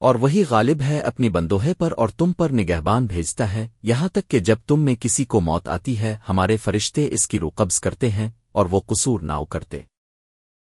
اور وہی غالب ہے اپنی بندوہے پر اور تم پر نگہبان بھیجتا ہے۔ یہاں تک کہ جب تم میں کسی کو موت آتی ہے، ہمارے فرشتے اس کی روقبض کرتے ہیں اور وہ قصور ناؤ کرتے۔